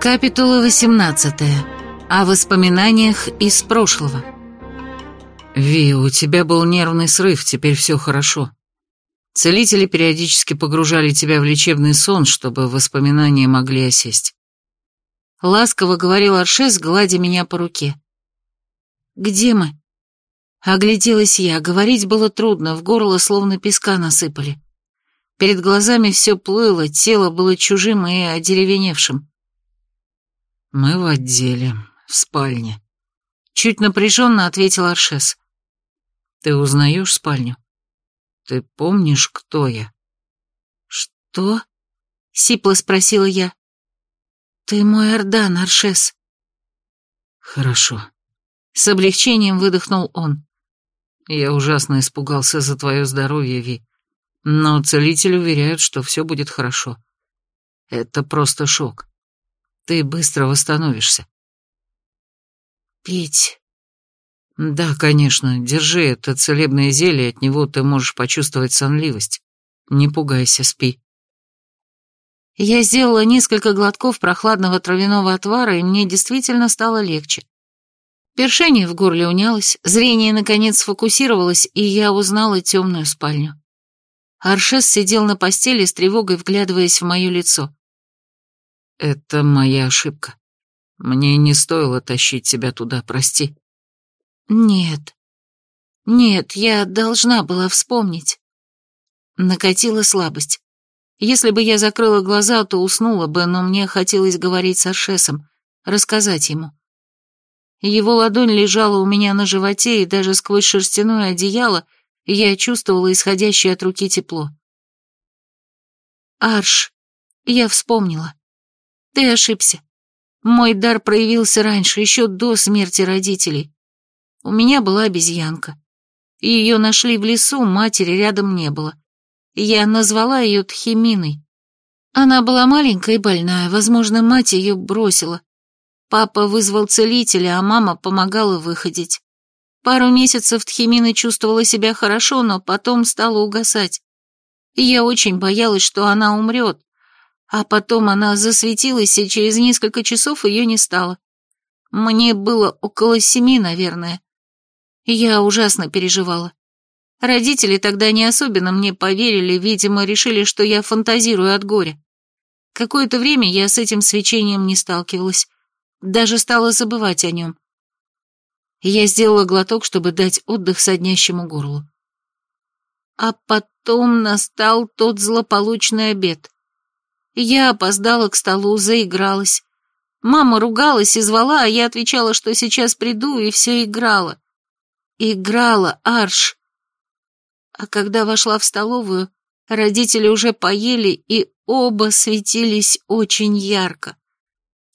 Капитула 18. О воспоминаниях из прошлого. «Ви, у тебя был нервный срыв, теперь все хорошо. Целители периодически погружали тебя в лечебный сон, чтобы воспоминания могли осесть». Ласково говорил Аршес, гладя меня по руке. «Где мы?» Огляделась я, говорить было трудно, в горло словно песка насыпали. Перед глазами все плыло, тело было чужим и одеревеневшим. «Мы в отделе, в спальне», — чуть напряженно ответил Аршес. «Ты узнаешь спальню? Ты помнишь, кто я?» «Что?» — сипло спросила я. «Ты мой Ордан, Аршес». «Хорошо». С облегчением выдохнул он. «Я ужасно испугался за твое здоровье, Ви, но целители уверяют, что все будет хорошо. Это просто шок. Ты быстро восстановишься. Пить. Да, конечно, держи это целебное зелье, от него ты можешь почувствовать сонливость. Не пугайся, спи. Я сделала несколько глотков прохладного травяного отвара, и мне действительно стало легче. Першение в горле унялось, зрение наконец сфокусировалось, и я узнала темную спальню. Аршес сидел на постели с тревогой, вглядываясь в мое лицо. «Это моя ошибка. Мне не стоило тащить тебя туда, прости». «Нет. Нет, я должна была вспомнить». Накатила слабость. Если бы я закрыла глаза, то уснула бы, но мне хотелось говорить с Аршесом, рассказать ему. Его ладонь лежала у меня на животе, и даже сквозь шерстяное одеяло я чувствовала исходящее от руки тепло. «Арш, я вспомнила. Ты ошибся. Мой дар проявился раньше, еще до смерти родителей. У меня была обезьянка. Ее нашли в лесу, матери рядом не было. Я назвала ее Тхиминой. Она была маленькая и больная, возможно, мать ее бросила. Папа вызвал целителя, а мама помогала выходить. Пару месяцев Тхимина чувствовала себя хорошо, но потом стала угасать. я очень боялась, что она умрет, а потом она засветилась, и через несколько часов ее не стало. Мне было около семи, наверное. Я ужасно переживала. Родители тогда не особенно мне поверили, видимо, решили, что я фантазирую от горя. Какое-то время я с этим свечением не сталкивалась, даже стала забывать о нем. Я сделала глоток, чтобы дать отдых соднящему горлу. А потом настал тот злополучный обед. Я опоздала к столу, заигралась. Мама ругалась и звала, а я отвечала, что сейчас приду, и все играла. Играла, Арш. А когда вошла в столовую, родители уже поели, и оба светились очень ярко.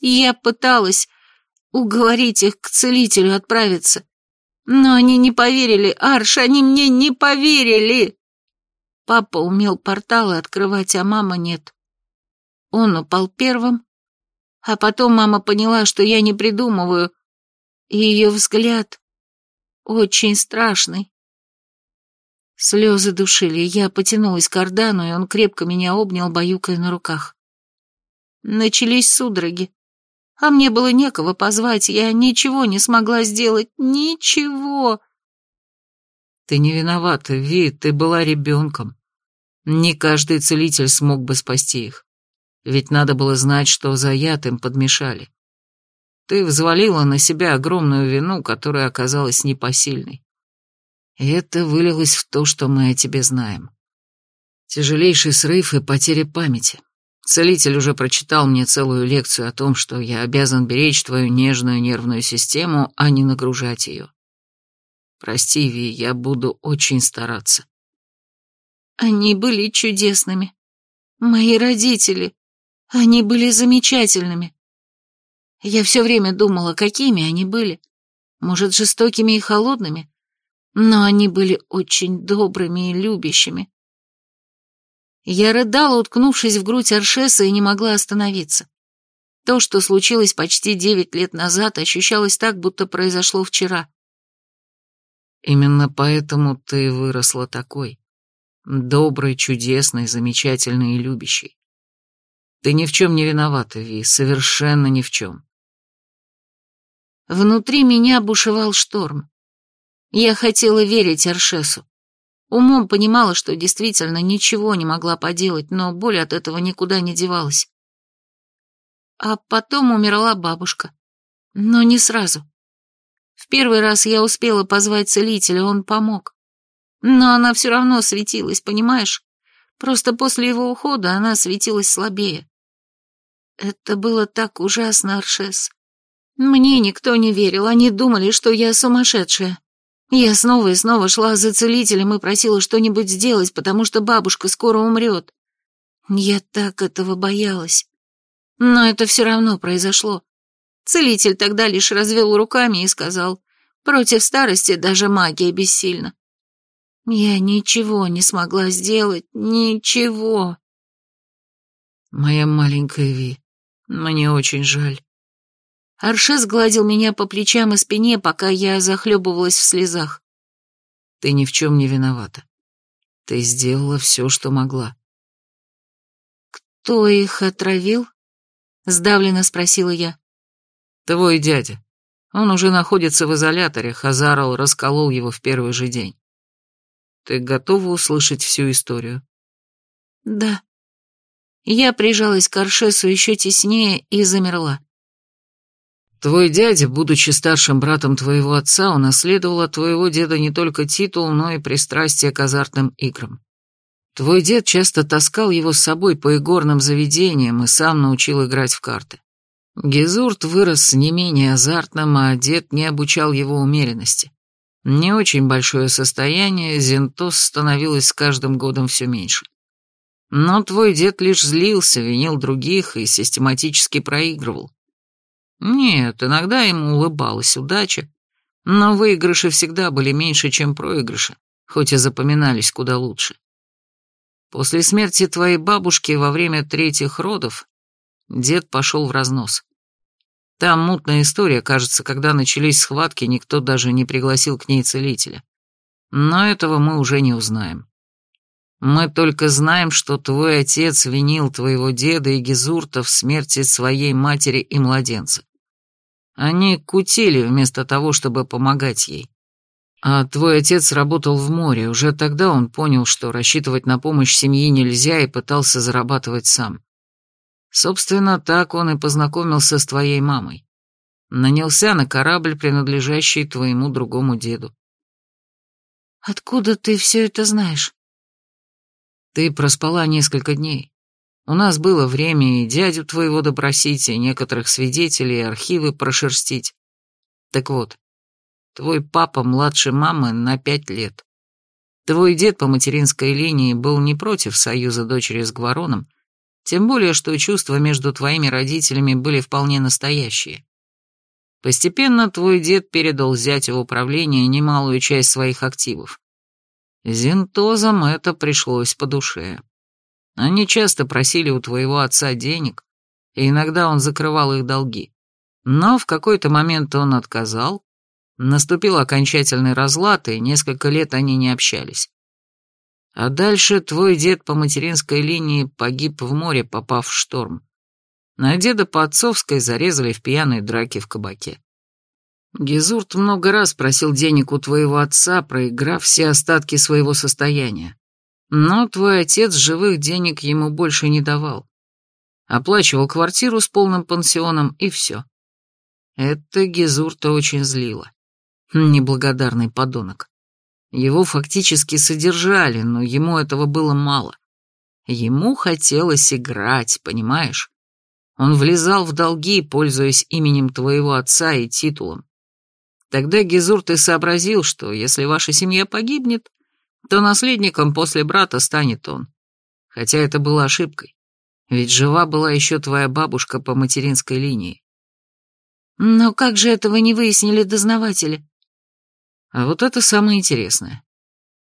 Я пыталась уговорить их к целителю отправиться. Но они не поверили, Арш, они мне не поверили. Папа умел порталы открывать, а мама нет. Он упал первым, а потом мама поняла, что я не придумываю, и ее взгляд очень страшный. Слезы душили, я потянулась к Ордану, и он крепко меня обнял, баюкая на руках. Начались судороги, а мне было некого позвать, я ничего не смогла сделать, ничего. Ты не виновата, Ви, ты была ребенком. Не каждый целитель смог бы спасти их. Ведь надо было знать, что за яд им подмешали. Ты взвалила на себя огромную вину, которая оказалась непосильной. И это вылилось в то, что мы о тебе знаем. Тяжелейший срыв и потеря памяти. Целитель уже прочитал мне целую лекцию о том, что я обязан беречь твою нежную нервную систему, а не нагружать ее. Прости, Ви, я буду очень стараться. Они были чудесными. Мои родители. Они были замечательными. Я все время думала, какими они были. Может, жестокими и холодными, но они были очень добрыми и любящими. Я рыдала, уткнувшись в грудь Аршеса, и не могла остановиться. То, что случилось почти девять лет назад, ощущалось так, будто произошло вчера. Именно поэтому ты выросла такой. Доброй, чудесной, замечательной и любящей. Ты ни в чем не виновата, Ви, совершенно ни в чем. Внутри меня бушевал шторм. Я хотела верить Аршесу. Умом понимала, что действительно ничего не могла поделать, но боль от этого никуда не девалась. А потом умерла бабушка. Но не сразу. В первый раз я успела позвать целителя, он помог. Но она все равно светилась, понимаешь? Просто после его ухода она светилась слабее. Это было так ужасно, Аршес. Мне никто не верил, они думали, что я сумасшедшая. Я снова и снова шла за целителем и просила что-нибудь сделать, потому что бабушка скоро умрет. Я так этого боялась. Но это все равно произошло. Целитель тогда лишь развел руками и сказал, против старости даже магия бессильна. Я ничего не смогла сделать, ничего. Моя маленькая Ви, мне очень жаль. Аршес гладил меня по плечам и спине, пока я захлебывалась в слезах. Ты ни в чем не виновата. Ты сделала все, что могла. Кто их отравил? Сдавленно спросила я. Твой дядя. Он уже находится в изоляторе, Хазарл расколол его в первый же день. Ты готова услышать всю историю? Да. Я прижалась к Аршесу еще теснее и замерла. Твой дядя, будучи старшим братом твоего отца, унаследовал от твоего деда не только титул, но и пристрастие к азартным играм. Твой дед часто таскал его с собой по игорным заведениям и сам научил играть в карты. Гезурт вырос не менее азартным, а дед не обучал его умеренности. Не очень большое состояние, Зентос становилось с каждым годом все меньше. Но твой дед лишь злился, винил других и систематически проигрывал. Нет, иногда ему улыбалась удача, но выигрыши всегда были меньше, чем проигрыши, хоть и запоминались куда лучше. После смерти твоей бабушки во время третьих родов дед пошел в разнос. Там мутная история, кажется, когда начались схватки, никто даже не пригласил к ней целителя. Но этого мы уже не узнаем. Мы только знаем, что твой отец винил твоего деда и Гизурта в смерти своей матери и младенца. Они кутили вместо того, чтобы помогать ей. А твой отец работал в море, уже тогда он понял, что рассчитывать на помощь семьи нельзя и пытался зарабатывать сам. Собственно, так он и познакомился с твоей мамой. Нанялся на корабль, принадлежащий твоему другому деду. «Откуда ты все это знаешь?» «Ты проспала несколько дней. У нас было время и дядю твоего допросить, и некоторых свидетелей, и архивы прошерстить. Так вот, твой папа младше мамы на пять лет. Твой дед по материнской линии был не против союза дочери с Гвароном, тем более, что чувства между твоими родителями были вполне настоящие. Постепенно твой дед передал зятю управление немалую часть своих активов. Зентозам это пришлось по душе. Они часто просили у твоего отца денег, и иногда он закрывал их долги. Но в какой-то момент он отказал, наступил окончательный разлад, и несколько лет они не общались. А дальше твой дед по материнской линии погиб в море, попав в шторм. На деда по отцовской зарезали в пьяной драке в кабаке. Гизурт много раз просил денег у твоего отца, проиграв все остатки своего состояния. Но твой отец живых денег ему больше не давал. Оплачивал квартиру с полным пансионом, и все. Это Гизурта очень злило. Неблагодарный подонок. Его фактически содержали, но ему этого было мало. Ему хотелось играть, понимаешь? Он влезал в долги, пользуясь именем твоего отца и титулом. Тогда Гизурт и сообразил, что если ваша семья погибнет, то наследником после брата станет он. Хотя это было ошибкой, ведь жива была еще твоя бабушка по материнской линии. Но как же этого не выяснили дознаватели? А вот это самое интересное.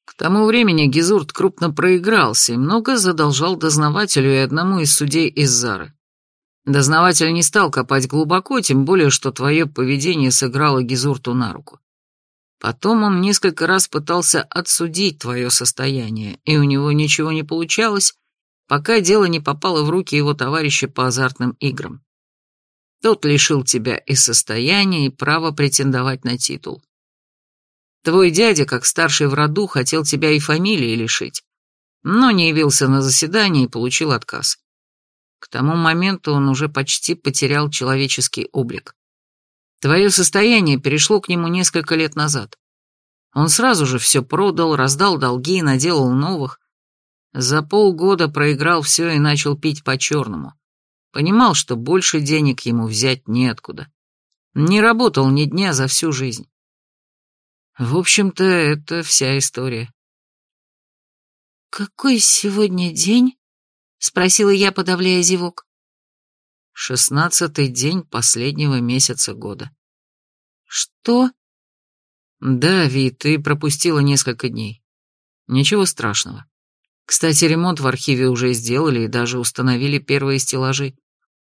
К тому времени Гизурт крупно проигрался и много задолжал дознавателю и одному из судей из Зары. Дознаватель не стал копать глубоко, тем более, что твое поведение сыграло Гизурту на руку. Потом он несколько раз пытался отсудить твое состояние, и у него ничего не получалось, пока дело не попало в руки его товарища по азартным играм. Тот лишил тебя и состояния, и права претендовать на титул. Твой дядя, как старший в роду, хотел тебя и фамилии лишить, но не явился на заседание и получил отказ. К тому моменту он уже почти потерял человеческий облик. Твое состояние перешло к нему несколько лет назад. Он сразу же все продал, раздал долги, наделал новых. За полгода проиграл все и начал пить по-черному. Понимал, что больше денег ему взять неоткуда. Не работал ни дня за всю жизнь. В общем-то, это вся история. «Какой сегодня день?» — спросила я, подавляя зевок. «Шестнадцатый день последнего месяца года». «Что?» «Да, Ви, ты пропустила несколько дней. Ничего страшного. Кстати, ремонт в архиве уже сделали и даже установили первые стеллажи.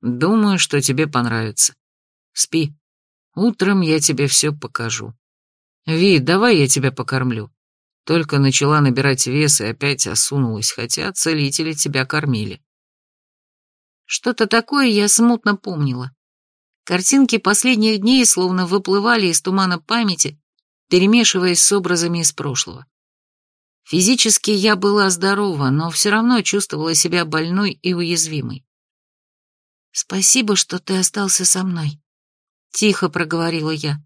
Думаю, что тебе понравится. Спи. Утром я тебе все покажу. Ви, давай я тебя покормлю. Только начала набирать вес и опять осунулась, хотя целители тебя кормили. Что-то такое я смутно помнила. Картинки последних дней словно выплывали из тумана памяти, перемешиваясь с образами из прошлого. Физически я была здорова, но все равно чувствовала себя больной и уязвимой. «Спасибо, что ты остался со мной», — тихо проговорила я.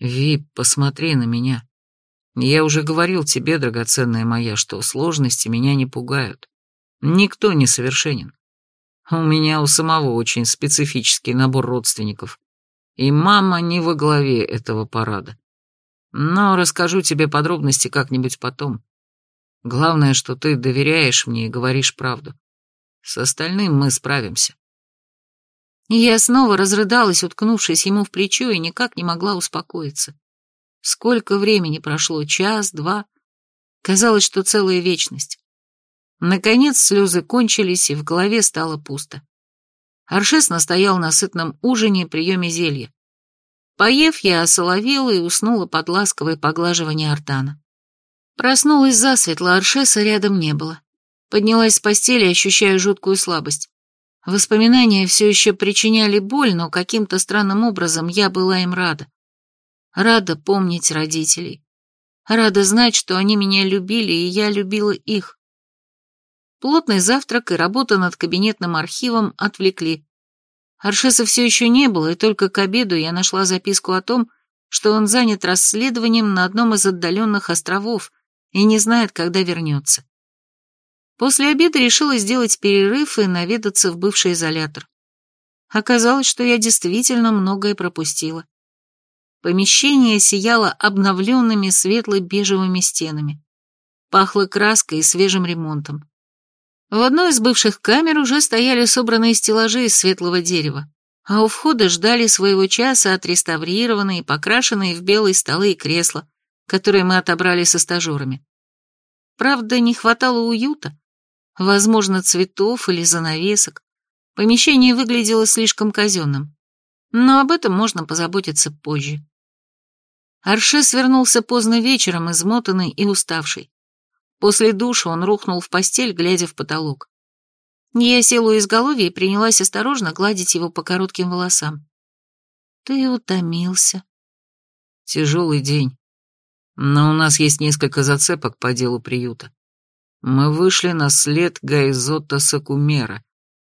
«Ви, посмотри на меня. Я уже говорил тебе, драгоценная моя, что сложности меня не пугают. Никто не совершенен. У меня у самого очень специфический набор родственников. И мама не во главе этого парада. Но расскажу тебе подробности как-нибудь потом. Главное, что ты доверяешь мне и говоришь правду. С остальным мы справимся. Я снова разрыдалась, уткнувшись ему в плечо, и никак не могла успокоиться. Сколько времени прошло? Час, два? Казалось, что целая вечность. Наконец слезы кончились, и в голове стало пусто. Аршес настоял на сытном ужине, приеме зелья. Поев, я осоловела и уснула под ласковое поглаживание Артана. Проснулась засветло, Аршеса рядом не было. Поднялась с постели, ощущая жуткую слабость. Воспоминания все еще причиняли боль, но каким-то странным образом я была им рада. Рада помнить родителей. Рада знать, что они меня любили, и я любила их. Плотный завтрак и работа над кабинетным архивом отвлекли. Аршеса все еще не было, и только к обеду я нашла записку о том, что он занят расследованием на одном из отдаленных островов и не знает, когда вернется. После обеда решила сделать перерыв и наведаться в бывший изолятор. Оказалось, что я действительно многое пропустила. Помещение сияло обновленными светло-бежевыми стенами. Пахло краской и свежим ремонтом. В одной из бывших камер уже стояли собранные стеллажи из светлого дерева, а у входа ждали своего часа отреставрированные и покрашенные в белые столы и кресла, которые мы отобрали со стажерами. Правда, не хватало уюта, Возможно, цветов или занавесок. Помещение выглядело слишком казенным. Но об этом можно позаботиться позже. Арше свернулся поздно вечером, измотанный и уставший. После душа он рухнул в постель, глядя в потолок. Я села у изголовья и принялась осторожно гладить его по коротким волосам. «Ты утомился». «Тяжелый день. Но у нас есть несколько зацепок по делу приюта. Мы вышли на след Гайзота Сакумера.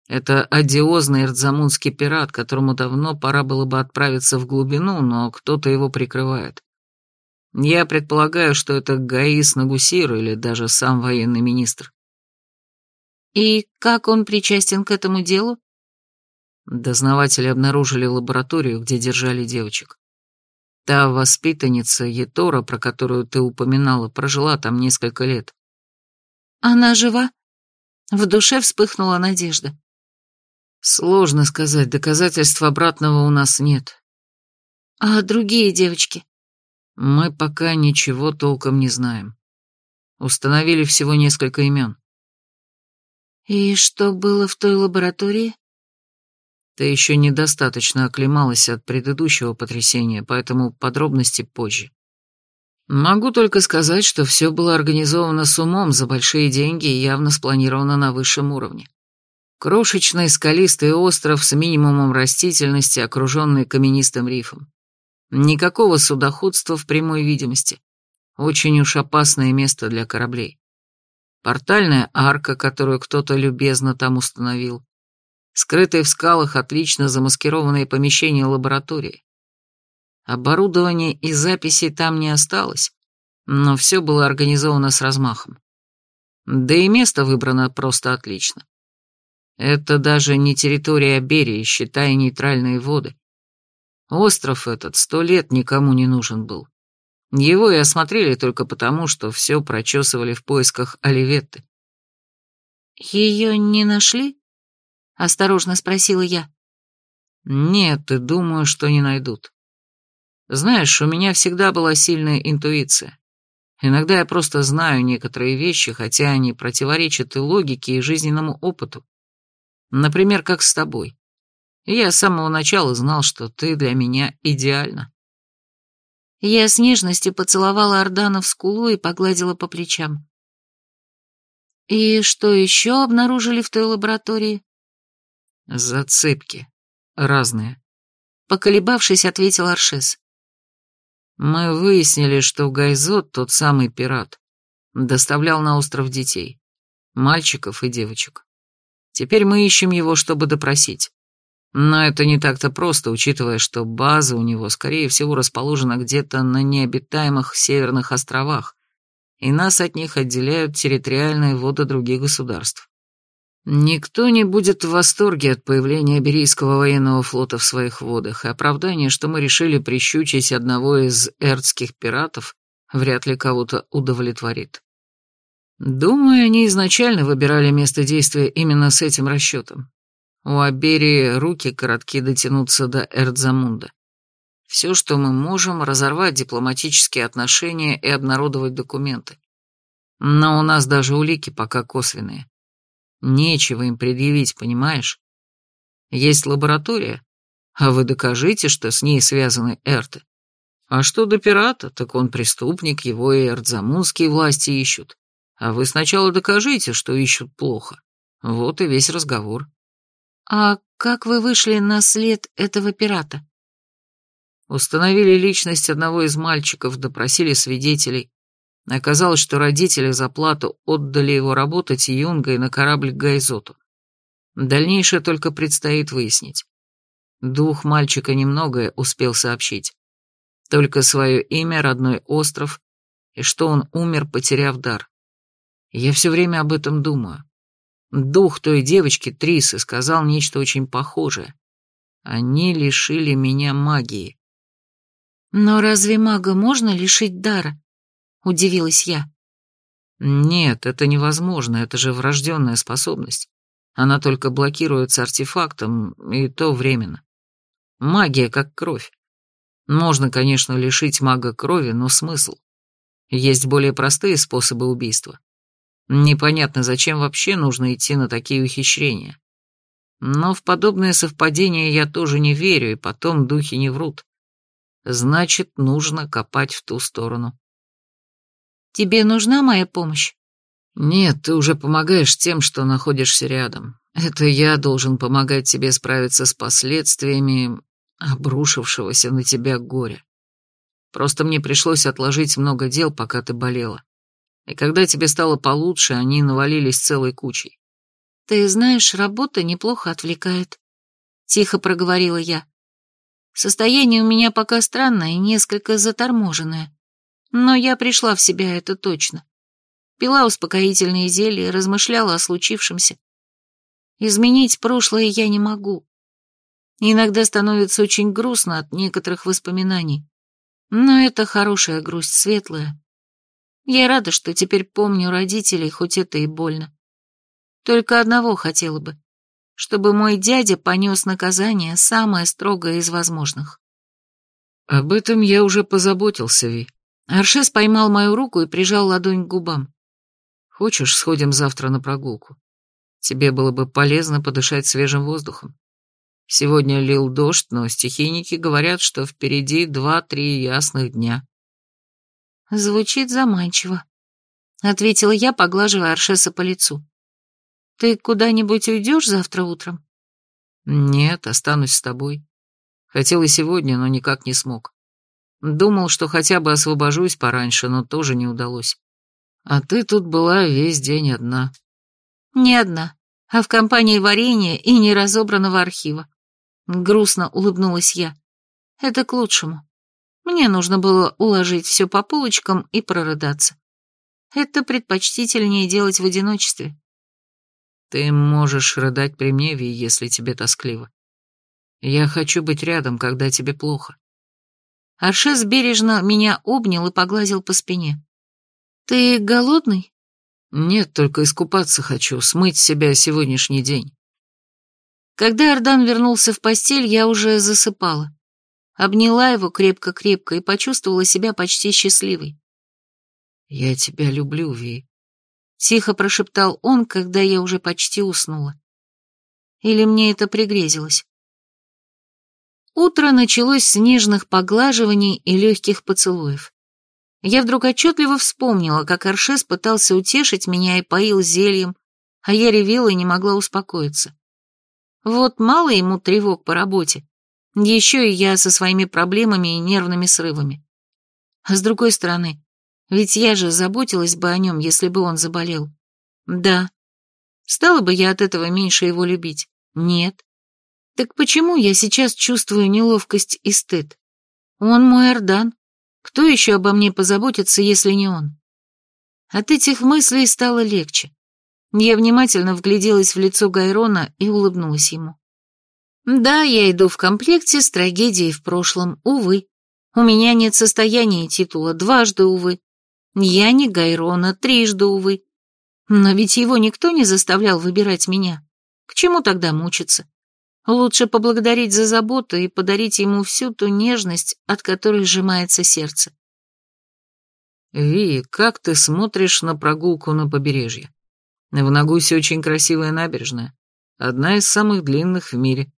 Это одиозный эрдзамунский пират, которому давно пора было бы отправиться в глубину, но кто-то его прикрывает. Я предполагаю, что это Гаис Нагусир или даже сам военный министр. И как он причастен к этому делу? Дознаватели обнаружили лабораторию, где держали девочек. Та воспитанница Етора, про которую ты упоминала, прожила там несколько лет. Она жива? В душе вспыхнула надежда. Сложно сказать, доказательств обратного у нас нет. А другие девочки? Мы пока ничего толком не знаем. Установили всего несколько имен. И что было в той лаборатории? Ты еще недостаточно оклемалась от предыдущего потрясения, поэтому подробности позже. Могу только сказать, что все было организовано с умом за большие деньги и явно спланировано на высшем уровне. Крошечный скалистый остров с минимумом растительности, окруженный каменистым рифом. Никакого судоходства в прямой видимости. Очень уж опасное место для кораблей. Портальная арка, которую кто-то любезно там установил. Скрытые в скалах отлично замаскированные помещения лаборатории. Оборудования и записей там не осталось, но все было организовано с размахом. Да и место выбрано просто отлично. Это даже не территория Берии, считая нейтральные воды. Остров этот сто лет никому не нужен был. Его и осмотрели только потому, что все прочесывали в поисках Оливетты. «Ее не нашли?» — осторожно спросила я. «Нет, и думаю, что не найдут. Знаешь, у меня всегда была сильная интуиция. Иногда я просто знаю некоторые вещи, хотя они противоречат и логике, и жизненному опыту. Например, как с тобой. Я с самого начала знал, что ты для меня идеальна. Я с нежностью поцеловала Ордана в скулу и погладила по плечам. «И что еще обнаружили в той лаборатории?» «Зацепки. Разные», — поколебавшись, ответил Аршес. Мы выяснили, что Гайзот, тот самый пират, доставлял на остров детей, мальчиков и девочек. Теперь мы ищем его, чтобы допросить. Но это не так-то просто, учитывая, что база у него, скорее всего, расположена где-то на необитаемых северных островах, и нас от них отделяют территориальные воды других государств. Никто не будет в восторге от появления Берийского военного флота в своих водах, и оправдание, что мы решили прищучить одного из эрдских пиратов, вряд ли кого-то удовлетворит. Думаю, они изначально выбирали место действия именно с этим расчетом. У Аберии руки коротки дотянуться до Эрдзамунда. Все, что мы можем, разорвать дипломатические отношения и обнародовать документы. Но у нас даже улики пока косвенные. Нечего им предъявить, понимаешь? Есть лаборатория, а вы докажите, что с ней связаны Эрты. А что до пирата, так он преступник, его и эрдзамунские власти ищут. А вы сначала докажите, что ищут плохо. Вот и весь разговор. А как вы вышли на след этого пирата? Установили личность одного из мальчиков, допросили свидетелей. Оказалось, что родители за плату отдали его работать юнгой на корабль к Гайзоту. Дальнейшее только предстоит выяснить. Дух мальчика немногое успел сообщить. Только свое имя, родной остров, и что он умер, потеряв дар. Я все время об этом думаю. Дух той девочки, Трисы, сказал нечто очень похожее. Они лишили меня магии. Но разве мага можно лишить дара? — удивилась я. «Нет, это невозможно, это же врожденная способность. Она только блокируется артефактом, и то временно. Магия как кровь. Можно, конечно, лишить мага крови, но смысл? Есть более простые способы убийства. Непонятно, зачем вообще нужно идти на такие ухищрения. Но в подобные совпадения я тоже не верю, и потом духи не врут. Значит, нужно копать в ту сторону. Тебе нужна моя помощь?» «Нет, ты уже помогаешь тем, что находишься рядом. Это я должен помогать тебе справиться с последствиями обрушившегося на тебя горя. Просто мне пришлось отложить много дел, пока ты болела. И когда тебе стало получше, они навалились целой кучей. «Ты знаешь, работа неплохо отвлекает», — тихо проговорила я. «Состояние у меня пока странное и несколько заторможенное. Но я пришла в себя, это точно. Пила успокоительные зелья, размышляла о случившемся. Изменить прошлое я не могу. Иногда становится очень грустно от некоторых воспоминаний. Но это хорошая грусть, светлая. Я рада, что теперь помню родителей, хоть это и больно. Только одного хотела бы, чтобы мой дядя понес наказание самое строгое из возможных. Об этом я уже позаботился, Ви. Аршес поймал мою руку и прижал ладонь к губам. «Хочешь, сходим завтра на прогулку? Тебе было бы полезно подышать свежим воздухом. Сегодня лил дождь, но стихийники говорят, что впереди два-три ясных дня». Звучит заманчиво, ответила я, поглаживая Аршеса по лицу. Ты куда-нибудь уйдешь завтра утром? Нет, останусь с тобой. Хотел и сегодня, но никак не смог. Думал, что хотя бы освобожусь пораньше, но тоже не удалось. А ты тут была весь день одна. Не одна, а в компании варенья и неразобранного архива. Грустно улыбнулась я. Это к лучшему. Мне нужно было уложить все по полочкам и прорыдаться. Это предпочтительнее делать в одиночестве. Ты можешь рыдать при мне, Ви, если тебе тоскливо. Я хочу быть рядом, когда тебе плохо. Аршес бережно меня обнял и погладил по спине. «Ты голодный?» «Нет, только искупаться хочу, смыть с себя сегодняшний день». Когда Ардан вернулся в постель, я уже засыпала. Обняла его крепко-крепко и почувствовала себя почти счастливой. «Я тебя люблю, Ви», — тихо прошептал он, когда я уже почти уснула. Или мне это пригрезилось? Утро началось с нежных поглаживаний и легких поцелуев. Я вдруг отчетливо вспомнила, как Аршес пытался утешить меня и поил зельем, а я ревела и не могла успокоиться. Вот мало ему тревог по работе, еще и я со своими проблемами и нервными срывами. А с другой стороны, ведь я же заботилась бы о нем, если бы он заболел. Да. Стала бы я от этого меньше его любить? Нет. Так почему я сейчас чувствую неловкость и стыд? Он мой Ордан. Кто еще обо мне позаботится, если не он? От этих мыслей стало легче. Я внимательно вгляделась в лицо Гайрона и улыбнулась ему. Да, я иду в комплекте с трагедией в прошлом, увы. У меня нет состояния титула, дважды, увы. Я не Гайрона, трижды, увы. Но ведь его никто не заставлял выбирать меня. К чему тогда мучиться? Лучше поблагодарить за заботу и подарить ему всю ту нежность, от которой сжимается сердце. «Ви, как ты смотришь на прогулку на побережье? В Нагусе очень красивая набережная, одна из самых длинных в мире».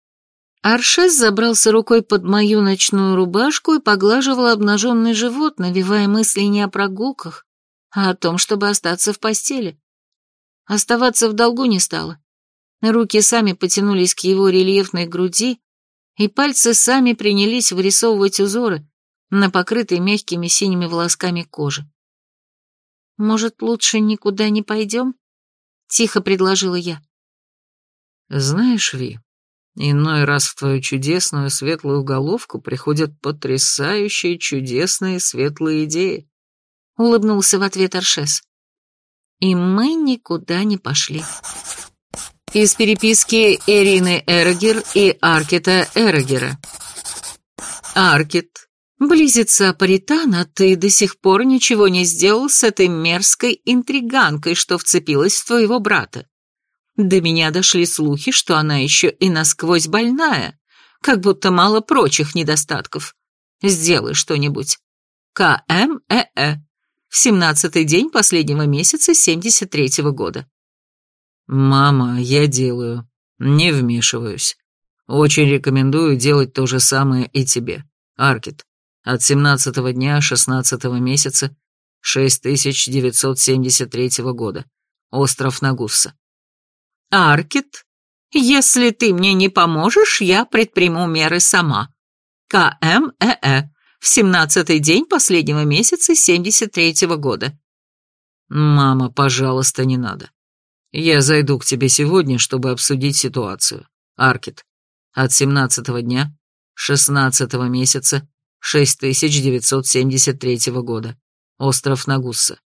Аршес забрался рукой под мою ночную рубашку и поглаживал обнаженный живот, навевая мысли не о прогулках, а о том, чтобы остаться в постели. Оставаться в долгу не стало. Руки сами потянулись к его рельефной груди, и пальцы сами принялись вырисовывать узоры на покрытой мягкими синими волосками кожи. «Может, лучше никуда не пойдем?» — тихо предложила я. «Знаешь, Ви, иной раз в твою чудесную светлую головку приходят потрясающие чудесные светлые идеи», — улыбнулся в ответ Аршес. И мы никуда не пошли. Из переписки Эрины Эрогер и Аркета Эрогера. Аркет, близится Паритан, а ты до сих пор ничего не сделал с этой мерзкой интриганкой, что вцепилась в твоего брата. До меня дошли слухи, что она еще и насквозь больная, как будто мало прочих недостатков. Сделай что-нибудь. КМЭЭ. В семнадцатый день последнего месяца семьдесят третьего года. «Мама, я делаю. Не вмешиваюсь. Очень рекомендую делать то же самое и тебе. Аркет. От семнадцатого дня шестнадцатого месяца 6973 года. Остров Нагусса». «Аркет, если ты мне не поможешь, я предприму меры сама. КМЭЭ. В семнадцатый день последнего месяца семьдесят третьего года». «Мама, пожалуйста, не надо. Я зайду к тебе сегодня, чтобы обсудить ситуацию. Аркет. От семнадцатого дня, шестнадцатого месяца, 6973 года. Остров Нагусса.